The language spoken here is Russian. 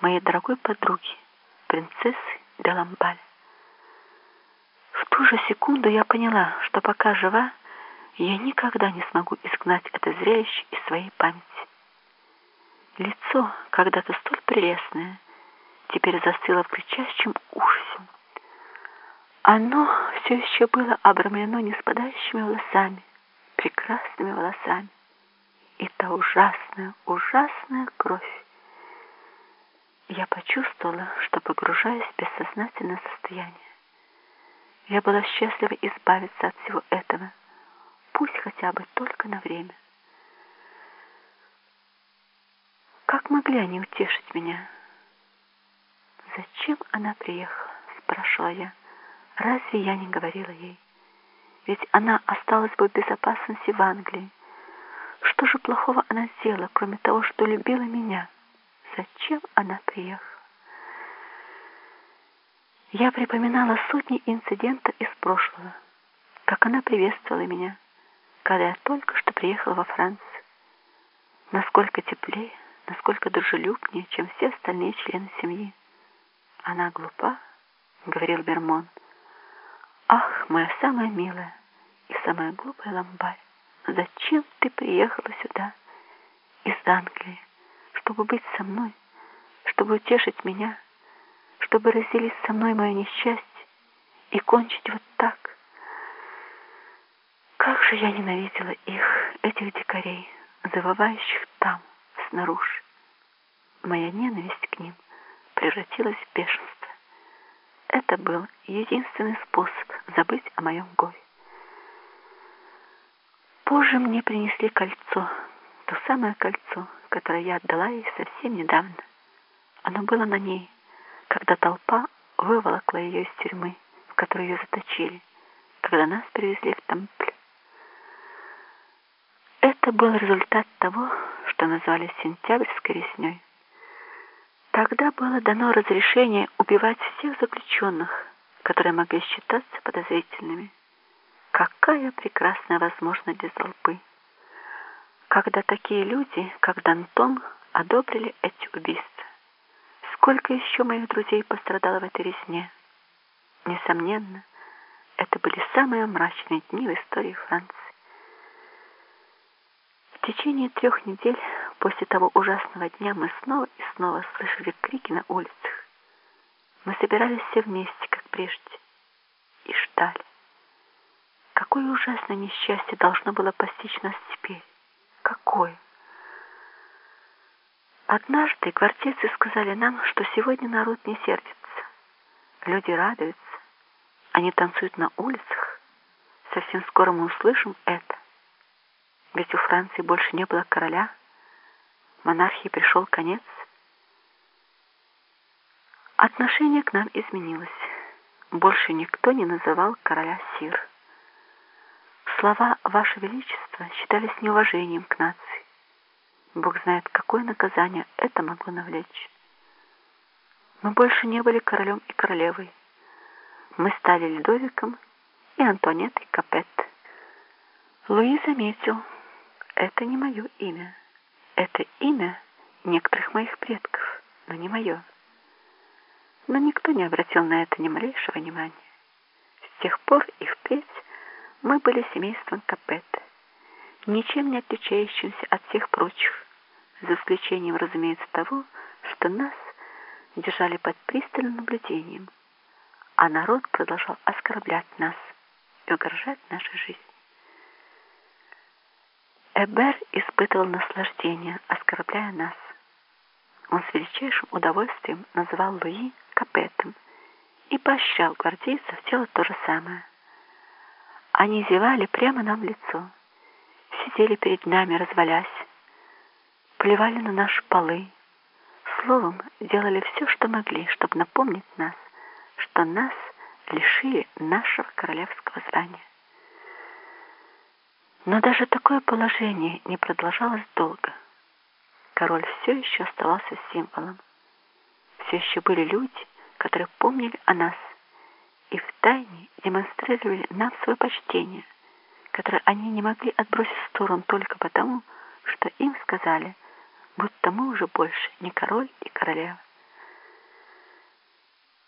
моей дорогой подруги, принцессы де Ламбаль. В ту же секунду я поняла, что пока жива, я никогда не смогу изгнать это зрелище из своей памяти. Лицо, когда-то столь прелестное, теперь застыло в кричащем ужасе. Оно все еще было обрамлено неспадающими волосами, прекрасными волосами. И та ужасная, ужасная кровь. Я почувствовала, что погружаюсь в бессознательное состояние. Я была счастлива избавиться от всего этого, пусть хотя бы только на время. Как могли они утешить меня? «Зачем она приехала?» — спрашивала я. «Разве я не говорила ей? Ведь она осталась бы в безопасности в Англии. Что же плохого она сделала, кроме того, что любила меня? Зачем она приехала?» Я припоминала сотни инцидентов из прошлого, как она приветствовала меня, когда я только что приехала во Францию. Насколько теплее, насколько дружелюбнее, чем все остальные члены семьи. «Она глупа», — говорил Бермон. «Ах, моя самая милая и самая глупая ламбарь, зачем ты приехала сюда, из Англии, чтобы быть со мной, чтобы утешить меня, чтобы разделить со мной мое несчастье и кончить вот так?» Как же я ненавидела их, этих дикарей, завывающих там, снаружи. Моя ненависть к ним превратилась в бешенство. Это был единственный способ забыть о моем горе. Позже мне принесли кольцо, то самое кольцо, которое я отдала ей совсем недавно. Оно было на ней, когда толпа выволокла ее из тюрьмы, в которую ее заточили, когда нас привезли в Тампль. Это был результат того, что назвали сентябрьской резней. Тогда было дано разрешение убивать всех заключенных, которые могли считаться подозрительными. Какая прекрасная возможность для толпы! Когда такие люди, как Дантон, одобрили эти убийства. Сколько еще моих друзей пострадало в этой резне? Несомненно, это были самые мрачные дни в истории Франции. В течение трех недель После того ужасного дня мы снова и снова слышали крики на улицах. Мы собирались все вместе, как прежде, и ждали. Какое ужасное несчастье должно было постичь нас теперь? Какое? Однажды гвардейцы сказали нам, что сегодня народ не сердится. Люди радуются, они танцуют на улицах. Совсем скоро мы услышим это. Ведь у Франции больше не было короля, монархии пришел конец, отношение к нам изменилось. Больше никто не называл короля Сир. Слова «Ваше Величество» считались неуважением к нации. Бог знает, какое наказание это могло навлечь. Мы больше не были королем и королевой. Мы стали Ледовиком и Антуанеттой Капет. Луи заметил, это не мое имя. Это имя некоторых моих предков, но не мое. Но никто не обратил на это ни малейшего внимания. С тех пор и впредь мы были семейством Капет, ничем не отличающимся от всех прочих, за исключением, разумеется, того, что нас держали под пристальным наблюдением, а народ продолжал оскорблять нас и угрожать нашей жизни. Эбер испытывал наслаждение, оскорбляя нас. Он с величайшим удовольствием называл Луи Капетом и поощрял гвардейцев делать то же самое. Они зевали прямо нам в лицо, сидели перед нами, развалясь, плевали на наши полы, словом, делали все, что могли, чтобы напомнить нас, что нас лишили нашего королевского звания. Но даже такое положение не продолжалось долго. Король все еще оставался символом. Все еще были люди, которые помнили о нас и втайне демонстрировали нам свое почтение, которое они не могли отбросить в сторону только потому, что им сказали, будто мы уже больше не король и королева.